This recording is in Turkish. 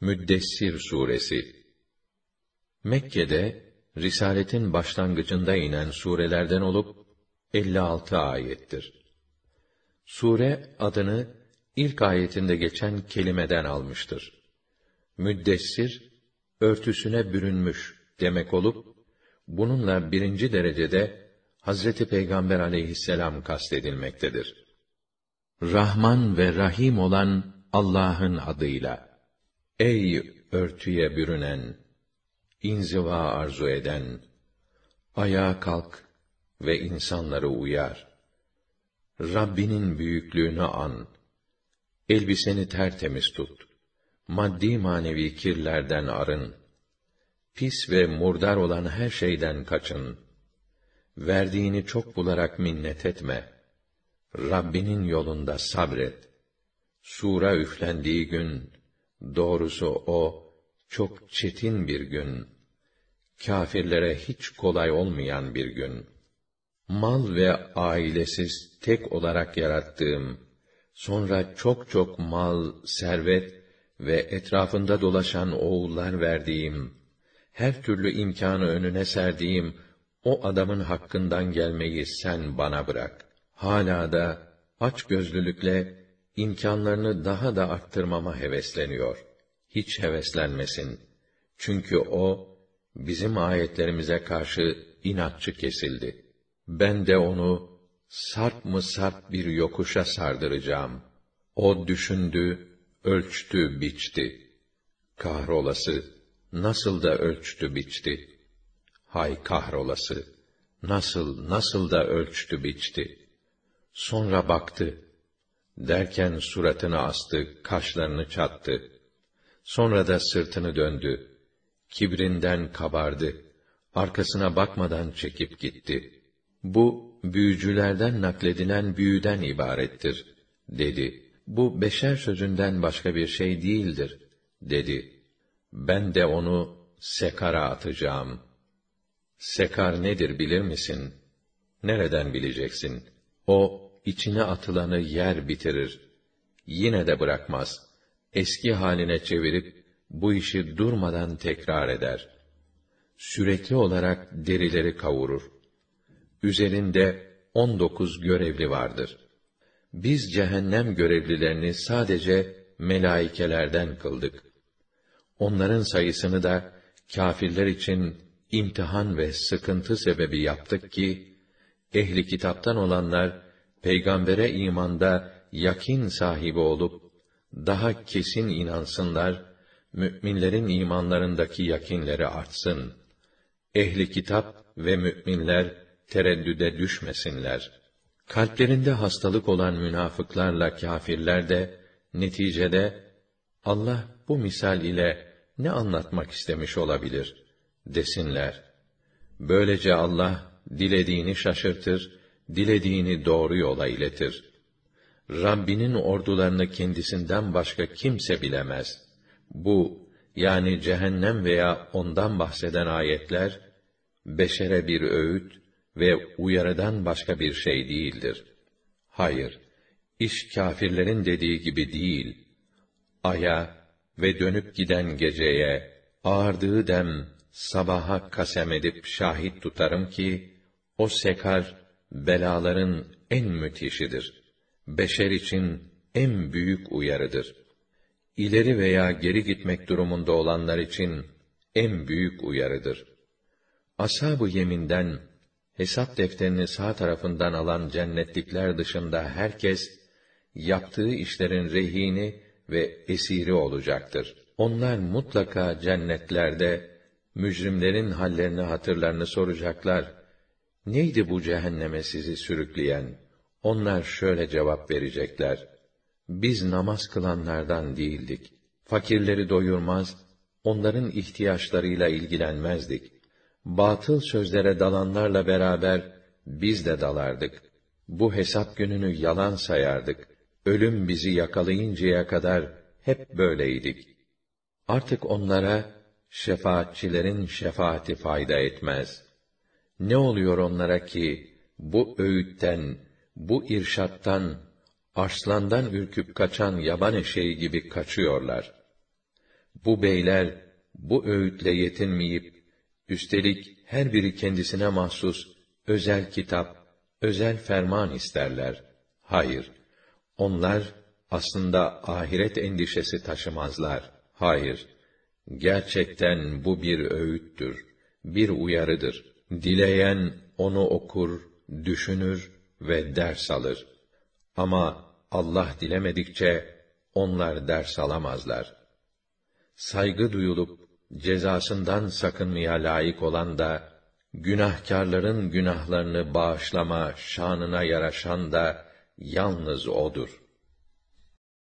Müddessir suresi Mekke'de risaletin başlangıcında inen surelerden olup 56 ayettir. Sure adını ilk ayetinde geçen kelimeden almıştır. Müddessir örtüsüne bürünmüş demek olup bununla birinci derecede Hazreti Peygamber aleyhisselam kastedilmektedir. Rahman ve Rahim olan Allah'ın adıyla. Ey örtüye bürünen, inziva arzu eden, ayağa kalk ve insanları uyar. Rabbinin büyüklüğünü an. Elbiseni tertemiz tut. Maddi manevi kirlerden arın. Pis ve murdar olan her şeyden kaçın. Verdiğini çok bularak minnet etme. Rabbinin yolunda sabret. Sura üflendiği gün, doğrusu o, çok çetin bir gün. Kâfirlere hiç kolay olmayan bir gün. Mal ve ailesiz tek olarak yarattığım, sonra çok çok mal, servet ve etrafında dolaşan oğullar verdiğim, her türlü imkanı önüne serdiğim o adamın hakkından gelmeyi sen bana bırak. Hala da aç gözlülükle imkanlarını daha da arttırmama hevesleniyor. Hiç heveslenmesin. Çünkü o bizim ayetlerimize karşı inatçı kesildi. Ben de onu sarp mı sarp bir yokuşa sardıracağım. O düşündü, ölçtü, biçti. Kahrolası, nasıl da ölçtü, biçti. Hay kahrolası, nasıl, nasıl da ölçtü, biçti. Sonra baktı, derken suratını astı, kaşlarını çattı. Sonra da sırtını döndü. Kibrinden kabardı. Arkasına bakmadan çekip gitti. Bu, büyücülerden nakledilen büyüden ibarettir, dedi. Bu beşer sözünden başka bir şey değildir, dedi. Ben de onu sekara atacağım. Sekar nedir bilir misin? Nereden bileceksin? O, içine atılanı yer bitirir. Yine de bırakmaz. Eski haline çevirip, bu işi durmadan tekrar eder. Sürekli olarak derileri kavurur. Üzerinde on dokuz görevli vardır. Biz cehennem görevlilerini sadece melaikelerden kıldık. Onların sayısını da kâfirler için imtihan ve sıkıntı sebebi yaptık ki ehli kitaptan olanlar peygambere imanda yakin sahibi olup daha kesin inansınlar, müminlerin imanlarındaki yakinleri artsın. Ehli kitap ve müminler tereddüde düşmesinler. Kalplerinde hastalık olan münafıklarla kâfirler de neticede Allah bu misal ile ne anlatmak istemiş olabilir desinler. Böylece Allah dilediğini şaşırtır, dilediğini doğru yola iletir. Rabbinin ordularını kendisinden başka kimse bilemez. Bu, yani cehennem veya ondan bahseden ayetler, beşere bir öğüt ve uyarıdan başka bir şey değildir. Hayır, iş kâfirlerin dediği gibi değil. Aya ve dönüp giden geceye, ağardığı dem, sabaha kasem edip şahit tutarım ki, o sekar, belaların en müthişidir. Beşer için en büyük uyarıdır. İleri veya geri gitmek durumunda olanlar için en büyük uyarıdır. Ashab-ı yeminden hesap defterini sağ tarafından alan cennetlikler dışında herkes yaptığı işlerin rehini ve esiri olacaktır. Onlar mutlaka cennetlerde mücrimlerin hallerini hatırlarını soracaklar Neydi bu cehenneme sizi sürükleyen? Onlar şöyle cevap verecekler. Biz namaz kılanlardan değildik. Fakirleri doyurmaz, onların ihtiyaçlarıyla ilgilenmezdik. Batıl sözlere dalanlarla beraber biz de dalardık. Bu hesap gününü yalan sayardık. Ölüm bizi yakalayıncaya kadar hep böyleydik. Artık onlara şefaatçilerin şefaati fayda etmez.'' Ne oluyor onlara ki bu öğütten, bu irşattan, arslandan ürküp kaçan yaban eşeği gibi kaçıyorlar. Bu beyler bu öğütle yetinmeyip üstelik her biri kendisine mahsus özel kitap, özel ferman isterler. Hayır. Onlar aslında ahiret endişesi taşımazlar. Hayır. Gerçekten bu bir öğüttür, bir uyarıdır. Dileyen onu okur, düşünür ve ders alır. Ama Allah dilemedikçe onlar ders alamazlar. Saygı duyulup cezasından sakınmaya layık olan da günahkarların günahlarını bağışlama şanına yaraşan da yalnız odur.